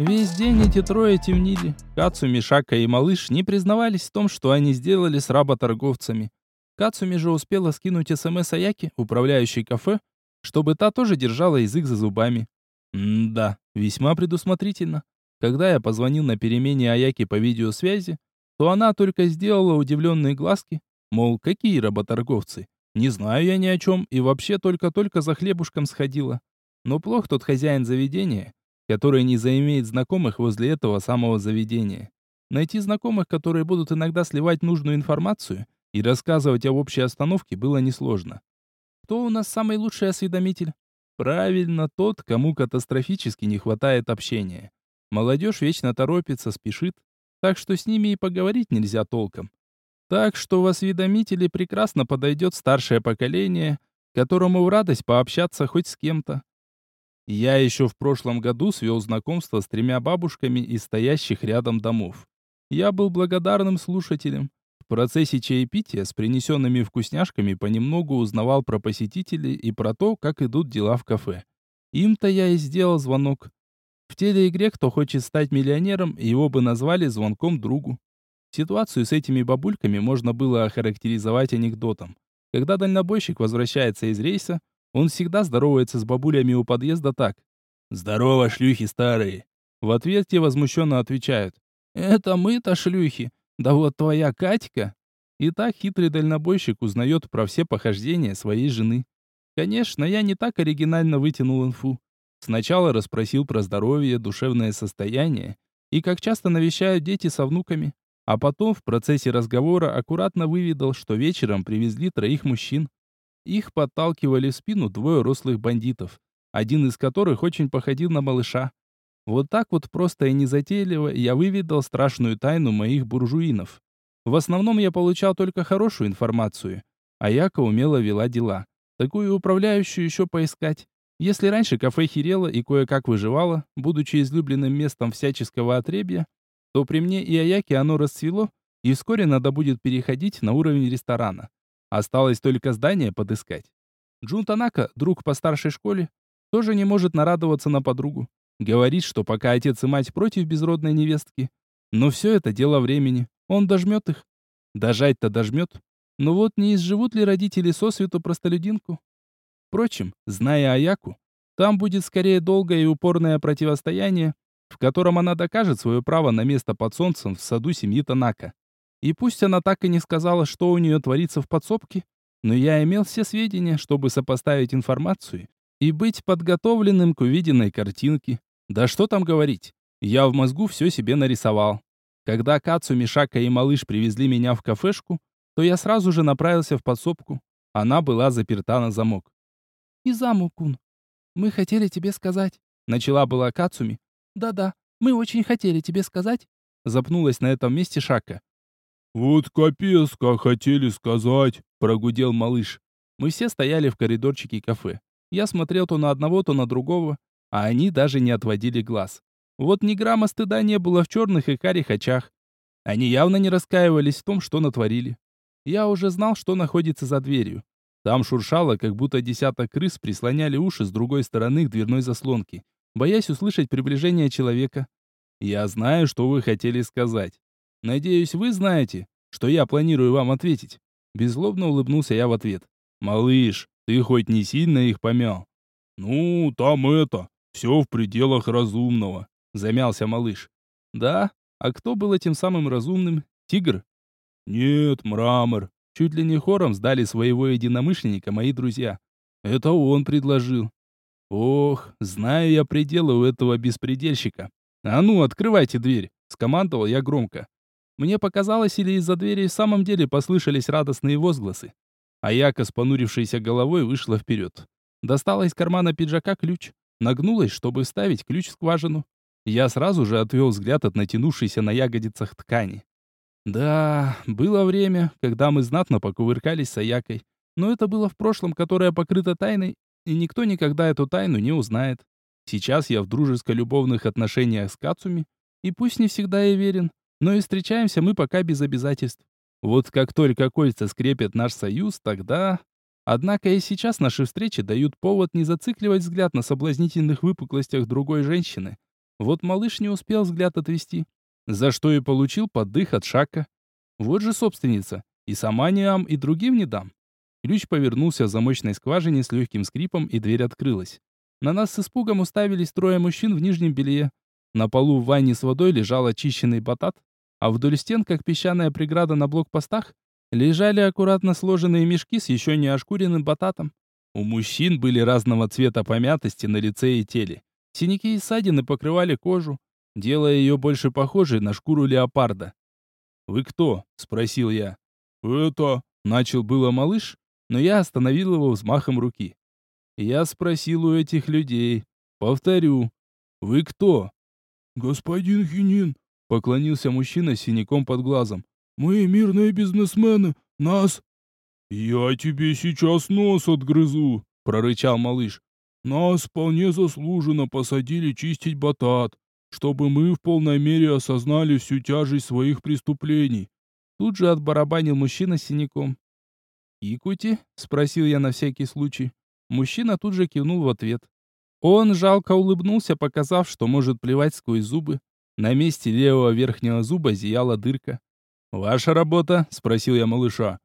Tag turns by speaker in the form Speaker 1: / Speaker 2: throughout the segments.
Speaker 1: Весь день эти трое темнили. Кацуми, Шака и Малыш не признавались в том, что они сделали с работорговцами. Кацуми же успела скинуть СМС Аяки, управляющей кафе, чтобы та тоже держала язык за зубами. М-да, весьма предусмотрительно. Когда я позвонил на перемене Аяки по видеосвязи, то она только сделала удивленные глазки, мол, какие работорговцы. Не знаю я ни о чем и вообще только-только за хлебушком сходила. Но плох тот хозяин заведения, который не заимеет знакомых возле этого самого заведения. Найти знакомых, которые будут иногда сливать нужную информацию и рассказывать о общей остановке, было несложно. Кто у нас самый лучший осведомитель? Правильно, тот, кому катастрофически не хватает общения. Молодежь вечно торопится, спешит, так что с ними и поговорить нельзя толком. Так что в осведомители прекрасно подойдет старшее поколение, которому в радость пообщаться хоть с кем-то. Я еще в прошлом году свел знакомство с тремя бабушками из стоящих рядом домов. Я был благодарным слушателем. В процессе чаепития с принесенными вкусняшками понемногу узнавал про посетителей и про то, как идут дела в кафе. Им-то я и сделал звонок. В телеигре «Кто хочет стать миллионером» его бы назвали звонком другу. Ситуацию с этими бабульками можно было охарактеризовать анекдотом. Когда дальнобойщик возвращается из рейса, он всегда здоровается с бабулями у подъезда так. «Здорово, шлюхи старые!» В ответ те возмущенно отвечают. «Это мы-то шлюхи! Да вот твоя Катька!» И так хитрый дальнобойщик узнает про все похождения своей жены. Конечно, я не так оригинально вытянул инфу. Сначала расспросил про здоровье, душевное состояние и как часто навещают дети со внуками. А потом в процессе разговора аккуратно выведал, что вечером привезли троих мужчин. Их подталкивали в спину двое рослых бандитов, один из которых очень походил на малыша. Вот так вот просто и незатейливо я выведал страшную тайну моих буржуинов. В основном я получал только хорошую информацию, а Яка умело вела дела. Такую управляющую еще поискать. Если раньше кафе херело и кое-как выживало, будучи излюбленным местом всяческого отребья, то при мне и Аяке оно расцвело, и вскоре надо будет переходить на уровень ресторана. Осталось только здание подыскать. Джун Танака, друг по старшей школе, тоже не может нарадоваться на подругу. Говорит, что пока отец и мать против безродной невестки. Но все это дело времени. Он дожмет их. Дожать-то дожмет. Но вот не изживут ли родители сосвету простолюдинку? Впрочем, зная Аяку, там будет скорее долгое и упорное противостояние, в котором она докажет свое право на место под солнцем в саду семьи Танака. И пусть она так и не сказала, что у нее творится в подсобке, но я имел все сведения, чтобы сопоставить информацию и быть подготовленным к увиденной картинке. Да что там говорить, я в мозгу все себе нарисовал. Когда Кацу, Мишака и малыш привезли меня в кафешку, то я сразу же направился в подсобку. Она была заперта на замок. «Изаму-кун, мы хотели тебе сказать», — начала была Кацуми, «Да-да, мы очень хотели тебе сказать», — запнулась на этом месте Шака.
Speaker 2: «Вот капец, как хотели сказать», — прогудел малыш.
Speaker 1: Мы все стояли в коридорчике кафе. Я смотрел то на одного, то на другого, а они даже не отводили глаз. Вот ни грамма стыда не было в черных и карих очах. Они явно не раскаивались в том, что натворили. Я уже знал, что находится за дверью. Там шуршало, как будто десяток крыс прислоняли уши с другой стороны к дверной заслонке боясь услышать приближение человека. Я знаю, что вы хотели сказать. Надеюсь, вы знаете, что я планирую вам ответить. Беззлобно улыбнулся я в ответ. Малыш, ты хоть не сильно их помял?
Speaker 2: Ну, там это, все в пределах разумного, замялся малыш.
Speaker 1: Да? А кто был этим самым разумным? Тигр?
Speaker 2: Нет, мрамор.
Speaker 1: Чуть ли не хором сдали своего единомышленника мои друзья. Это он предложил. Ох, знаю я пределы у этого беспредельщика. А ну, открывайте дверь, скомандовал я громко. Мне показалось, или из-за двери в самом деле послышались радостные возгласы. А Яка, с понурившейся головой, вышла вперед. Достала из кармана пиджака ключ, нагнулась, чтобы вставить ключ в скважину. Я сразу же отвел взгляд от натянувшейся на ягодицах ткани. Да, было время, когда мы знатно покувыркались с Аякой, но это было в прошлом, которое покрыто тайной и никто никогда эту тайну не узнает. Сейчас я в дружеско-любовных отношениях с Кацуми, и пусть не всегда и верен, но и встречаемся мы пока без обязательств. Вот как только кольца скрепят наш союз, тогда... Однако и сейчас наши встречи дают повод не зацикливать взгляд на соблазнительных выпуклостях другой женщины, Вот малыш не успел взгляд отвести, за что и получил поддых от Шака. Вот же собственница, и сама не ам, и другим не дам. Ключ повернулся в замочной скважине с легким скрипом, и дверь открылась. На нас с испугом уставились трое мужчин в нижнем белье. На полу в ванне с водой лежал очищенный батат, а вдоль стен, как песчаная преграда на блокпостах, лежали аккуратно сложенные мешки с еще не ошкуренным бататом. У мужчин были разного цвета помятости на лице и теле. Синяки и ссадины покрывали кожу, делая ее больше похожей на шкуру леопарда. «Вы кто?» — спросил я. «Это...» — начал было малыш, но я остановил его взмахом руки. Я спросил у этих людей. Повторю. «Вы кто?»
Speaker 2: «Господин Хинин», — поклонился мужчина с синяком под глазом. «Мы мирные бизнесмены. Нас...» «Я тебе сейчас нос отгрызу», — прорычал малыш. «Нас вполне заслуженно посадили чистить батат, чтобы мы в полной мере осознали всю тяжесть своих преступлений».
Speaker 1: Тут же отбарабанил мужчина с синяком. «Икути?» — спросил я на всякий случай. Мужчина тут же кивнул в ответ. Он жалко улыбнулся, показав, что может плевать сквозь зубы. На месте левого верхнего зуба зияла дырка. «Ваша работа?» — спросил я малыша.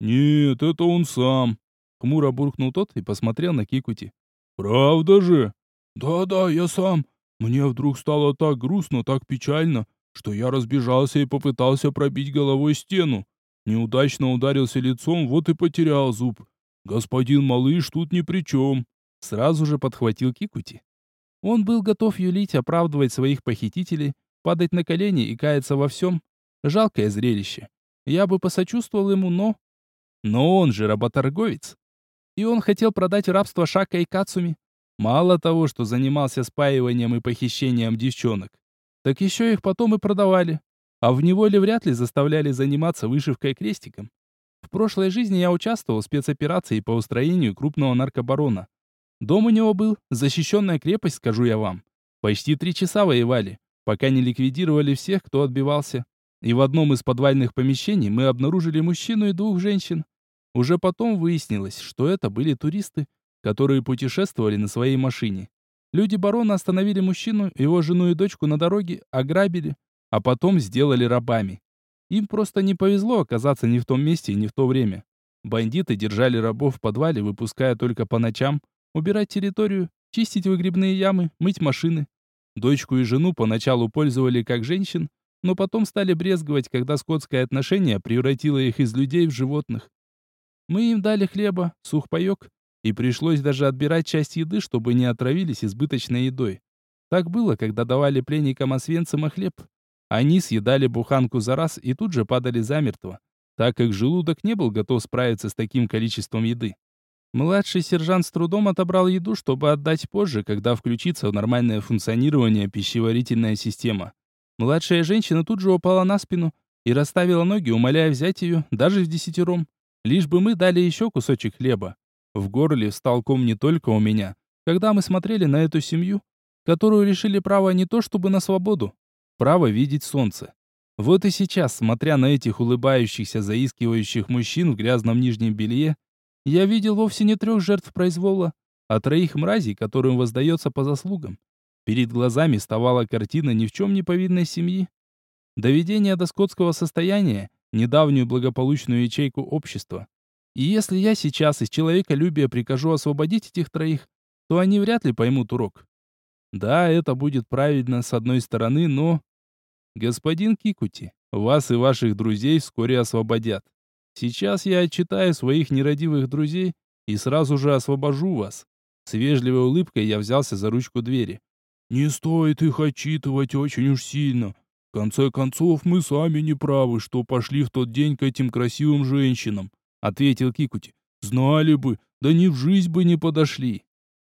Speaker 2: «Нет, это он сам», —
Speaker 1: хмуро буркнул тот и посмотрел на Кикути.
Speaker 2: «Правда же?» «Да-да, я сам. Мне вдруг стало так грустно, так печально, что я разбежался и попытался пробить головой стену. Неудачно ударился лицом, вот и потерял зуб. Господин малыш тут ни при чем».
Speaker 1: Сразу же подхватил Кикути. Он был готов юлить, оправдывать своих похитителей, падать на колени и каяться во всем. Жалкое зрелище. Я бы посочувствовал ему, но... Но он же работорговец. И он хотел продать рабство Шака и Кацуми. Мало того, что занимался спаиванием и похищением девчонок, так еще их потом и продавали. А в неволе вряд ли заставляли заниматься вышивкой крестиком. В прошлой жизни я участвовал в спецоперации по устроению крупного наркобарона. Дом у него был, защищенная крепость, скажу я вам. Почти три часа воевали, пока не ликвидировали всех, кто отбивался. И в одном из подвальных помещений мы обнаружили мужчину и двух женщин. Уже потом выяснилось, что это были туристы, которые путешествовали на своей машине. Люди барона остановили мужчину, его жену и дочку на дороге, ограбили, а потом сделали рабами. Им просто не повезло оказаться не в том месте и не в то время. Бандиты держали рабов в подвале, выпуская только по ночам, убирать территорию, чистить выгребные ямы, мыть машины. Дочку и жену поначалу пользовали как женщин, но потом стали брезговать, когда скотское отношение превратило их из людей в животных. Мы им дали хлеба, сухпайок, и пришлось даже отбирать часть еды, чтобы не отравились избыточной едой. Так было, когда давали пленникам освенцима хлеб. Они съедали буханку за раз и тут же падали замертво, так как желудок не был готов справиться с таким количеством еды. Младший сержант с трудом отобрал еду, чтобы отдать позже, когда включится в нормальное функционирование пищеварительная система. Младшая женщина тут же упала на спину и расставила ноги, умоляя взять ее, даже в десятером. Лишь бы мы дали еще кусочек хлеба. В горле встал ком не только у меня, когда мы смотрели на эту семью, которую лишили права не то чтобы на свободу, право видеть солнце. Вот и сейчас, смотря на этих улыбающихся, заискивающих мужчин в грязном нижнем белье, я видел вовсе не трех жертв произвола, а троих мразей, которым воздается по заслугам. Перед глазами вставала картина ни в чем не повинной семьи. Доведение до скотского состояния, недавнюю благополучную ячейку общества. И если я сейчас из человеколюбия прикажу освободить этих троих, то они вряд ли поймут урок. Да, это будет правильно с одной стороны, но... Господин Кикути, вас и ваших друзей вскоре освободят. Сейчас я отчитаю своих нерадивых друзей и сразу же освобожу вас. С вежливой улыбкой я взялся за ручку двери.
Speaker 2: Не стоит их отчитывать очень уж сильно. В конце концов, мы сами не правы, что пошли в тот день к этим красивым женщинам, ответил Кикути. Знали бы, да ни в жизнь бы не подошли.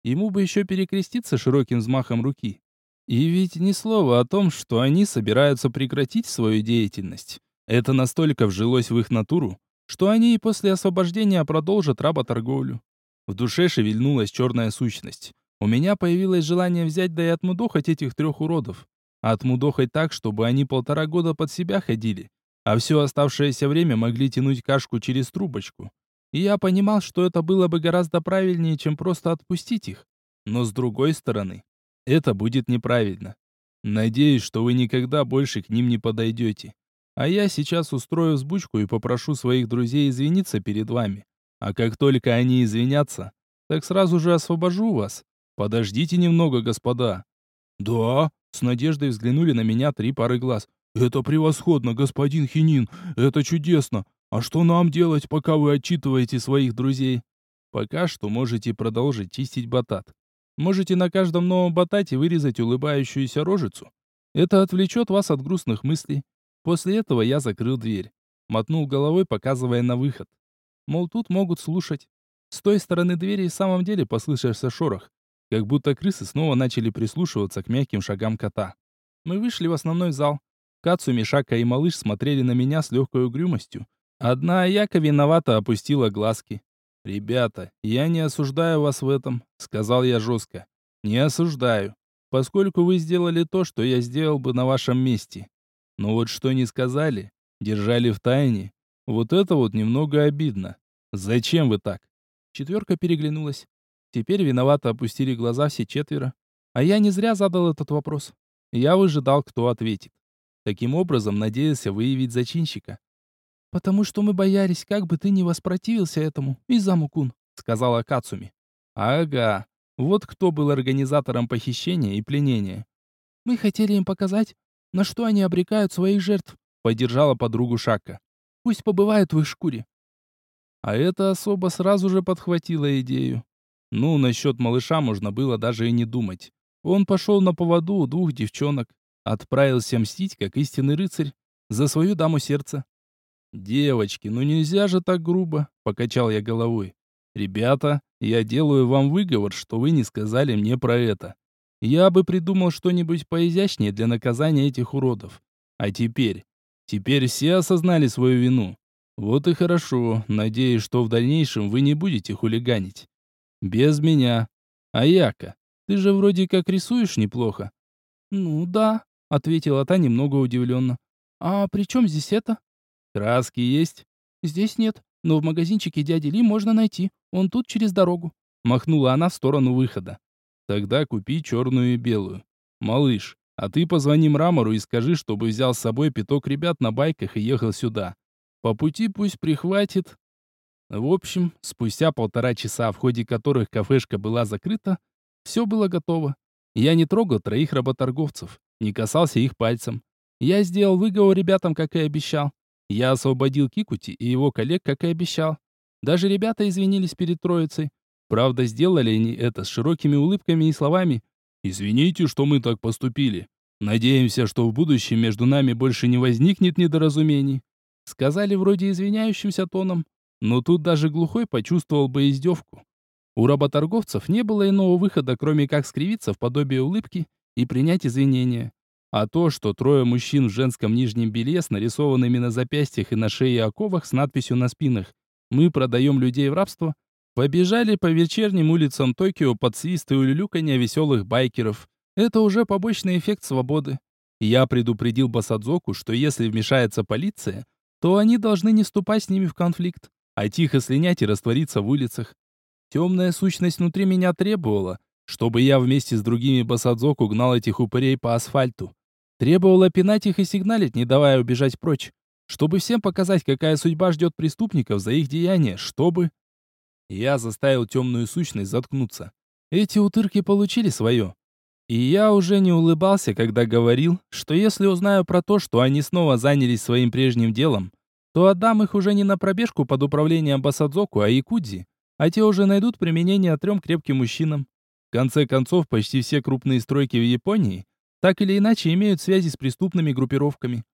Speaker 1: Ему бы еще перекреститься широким взмахом руки. И ведь ни слова о том, что они собираются прекратить свою деятельность. Это настолько вжилось в их натуру, что они и после освобождения продолжат работорговлю. В душе шевельнулась черная сущность. У меня появилось желание взять да и отмудохать этих трех уродов. Отмудохать так, чтобы они полтора года под себя ходили, а все оставшееся время могли тянуть кашку через трубочку. И я понимал, что это было бы гораздо правильнее, чем просто отпустить их. Но с другой стороны, это будет неправильно. Надеюсь, что вы никогда больше к ним не подойдете. А я сейчас устрою взбучку и попрошу своих друзей извиниться перед вами. А как только они извинятся, так сразу же освобожу вас. Подождите немного, господа.
Speaker 2: Да, с надеждой взглянули на меня три пары глаз. Это превосходно, господин Хинин. Это чудесно. А что нам делать, пока вы отчитываете своих друзей?
Speaker 1: Пока что можете продолжить чистить батат. Можете на каждом новом батате вырезать улыбающуюся рожицу. Это отвлечет вас от грустных мыслей. После этого я закрыл дверь. Мотнул головой, показывая на выход. Мол, тут могут слушать. С той стороны двери в самом деле послышался шорох, как будто крысы снова начали прислушиваться к мягким шагам кота. Мы вышли в основной зал. Кацу, Мишака и малыш смотрели на меня с легкой угрюмостью. Одна Яка виновато опустила глазки. «Ребята, я не осуждаю вас в этом», — сказал я жестко. «Не осуждаю, поскольку вы сделали то, что я сделал бы на вашем месте. Но вот что не сказали, держали в тайне, вот это вот немного обидно. Зачем вы так?» Четверка переглянулась. Теперь виновато опустили глаза все четверо. А я не зря задал этот вопрос. Я выжидал, кто ответит. Таким образом, надеялся выявить зачинщика. «Потому что мы боялись, как бы ты не воспротивился этому, Изаму-кун», — сказала Кацуми. «Ага, вот кто был организатором похищения и пленения». «Мы хотели им показать, на что они обрекают своих жертв», — поддержала подругу Шака. «Пусть побывают в их шкуре». А эта особа сразу же подхватила идею. Ну, насчет малыша можно было даже и не думать. Он пошел на поводу у двух девчонок, отправился мстить, как истинный рыцарь, за свою даму сердца. «Девочки, ну нельзя же так грубо», — покачал я головой. «Ребята, я делаю вам выговор, что вы не сказали мне про это. Я бы придумал что-нибудь поизящнее для наказания этих уродов. А теперь? Теперь все осознали свою вину. Вот и хорошо. Надеюсь, что в дальнейшем вы не будете хулиганить. Без меня. Аяка, ты же вроде как рисуешь неплохо. Ну да, ответила та немного удивленно. А при чем здесь это? Краски есть? Здесь нет, но в магазинчике дяди Ли можно найти. Он тут через дорогу. Махнула она в сторону выхода. Тогда купи черную и белую. Малыш, а ты позвони Мрамору и скажи, чтобы взял с собой пяток ребят на байках и ехал сюда. По пути пусть прихватит. В общем, спустя полтора часа, в ходе которых кафешка была закрыта, все было готово. Я не трогал троих работорговцев, не касался их пальцем. Я сделал выговор ребятам, как и обещал. Я освободил Кикути и его коллег, как и обещал. Даже ребята извинились перед троицей. Правда, сделали они это с широкими улыбками и словами «Извините, что мы так поступили. Надеемся, что в будущем между нами больше не возникнет недоразумений». Сказали вроде извиняющимся тоном, но тут даже глухой почувствовал бы издевку. У работорговцев не было иного выхода, кроме как скривиться в подобие улыбки и принять извинения. А то, что трое мужчин в женском нижнем белье с нарисованными на запястьях и на шее оковах с надписью на спинах «Мы продаем людей в рабство», побежали по вечерним улицам Токио под свист и улюлюканье веселых байкеров. Это уже побочный эффект свободы. Я предупредил Басадзоку, что если вмешается полиция, то они должны не вступать с ними в конфликт, а тихо слинять и раствориться в улицах. Темная сущность внутри меня требовала, чтобы я вместе с другими Басадзоку гнал этих упырей по асфальту. Требовала пинать их и сигналить, не давая убежать прочь. Чтобы всем показать, какая судьба ждет преступников за их деяния, чтобы... Я заставил темную сущность заткнуться. Эти утырки получили свое. И я уже не улыбался, когда говорил, что если узнаю про то, что они снова занялись своим прежним делом, то отдам их уже не на пробежку под управлением Басадзоку, а Якудзи, а те уже найдут применение трем крепким мужчинам. В конце концов, почти все крупные стройки в Японии так или иначе имеют связи с преступными группировками.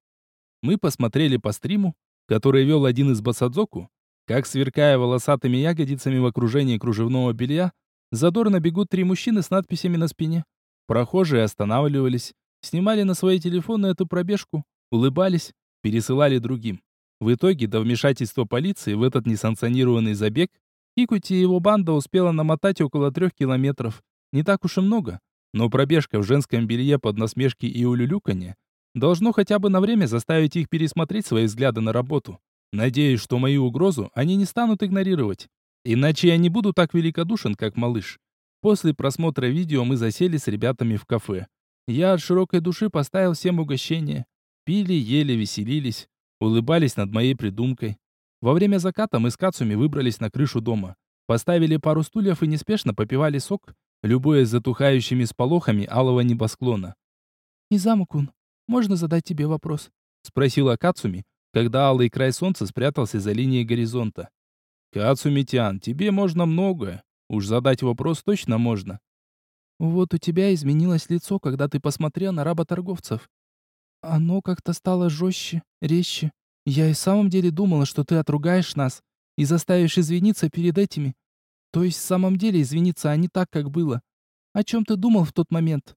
Speaker 1: Мы посмотрели по стриму, который вел один из Басадзоку, как, сверкая волосатыми ягодицами в окружении кружевного белья, задорно бегут три мужчины с надписями на спине. Прохожие останавливались, снимали на свои телефоны эту пробежку, улыбались, пересылали другим. В итоге до вмешательства полиции в этот несанкционированный забег Кикути и его банда успела намотать около трех километров. Не так уж и много, но пробежка в женском белье под насмешки и улюлюканье должно хотя бы на время заставить их пересмотреть свои взгляды на работу. Надеюсь, что мою угрозу они не станут игнорировать. Иначе я не буду так великодушен, как малыш. После просмотра видео мы засели с ребятами в кафе. Я от широкой души поставил всем угощение. Пили, ели, веселились, улыбались над моей придумкой. Во время заката мы с Кацуми выбрались на крышу дома. Поставили пару стульев и неспешно попивали сок, любуясь затухающими сполохами алого небосклона. «Изаму-кун, можно задать тебе вопрос?» — спросила Кацуми, когда алый край солнца спрятался за линией горизонта. «Кацуми-тян, тебе можно многое. Уж задать вопрос точно можно». «Вот у тебя изменилось лицо, когда ты посмотрел на работорговцев. Оно как-то стало жестче, резче. Я и в самом деле думала, что ты отругаешь нас и заставишь извиниться перед этими. То есть в самом деле извиниться, а не так, как было. О чем ты думал в тот момент?»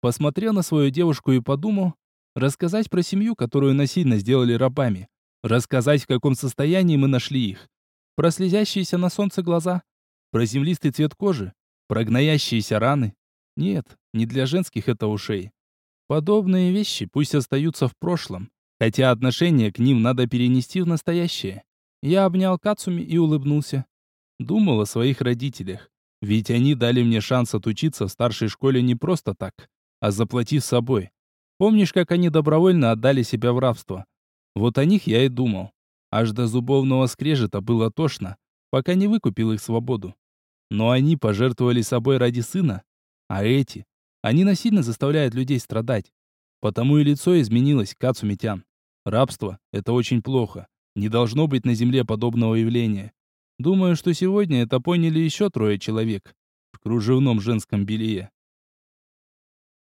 Speaker 1: Посмотрел на свою девушку и подумал, рассказать про семью, которую насильно сделали рабами, рассказать, в каком состоянии мы нашли их, про слезящиеся на солнце глаза, про землистый цвет кожи, про гноящиеся раны. Нет, не для женских это ушей. Подобные вещи пусть остаются в прошлом, хотя отношение к ним надо перенести в настоящее. Я обнял Кацуми и улыбнулся. Думал о своих родителях, ведь они дали мне шанс отучиться в старшей школе не просто так, а заплатив собой. Помнишь, как они добровольно отдали себя в рабство? Вот о них я и думал. Аж до зубовного скрежета было тошно, пока не выкупил их свободу. Но они пожертвовали собой ради сына. А эти? Они насильно заставляют людей страдать. Потому и лицо изменилось, Кацумитян. Рабство — это очень плохо. Не должно быть на земле подобного явления. Думаю, что сегодня это поняли еще трое человек в кружевном женском белье.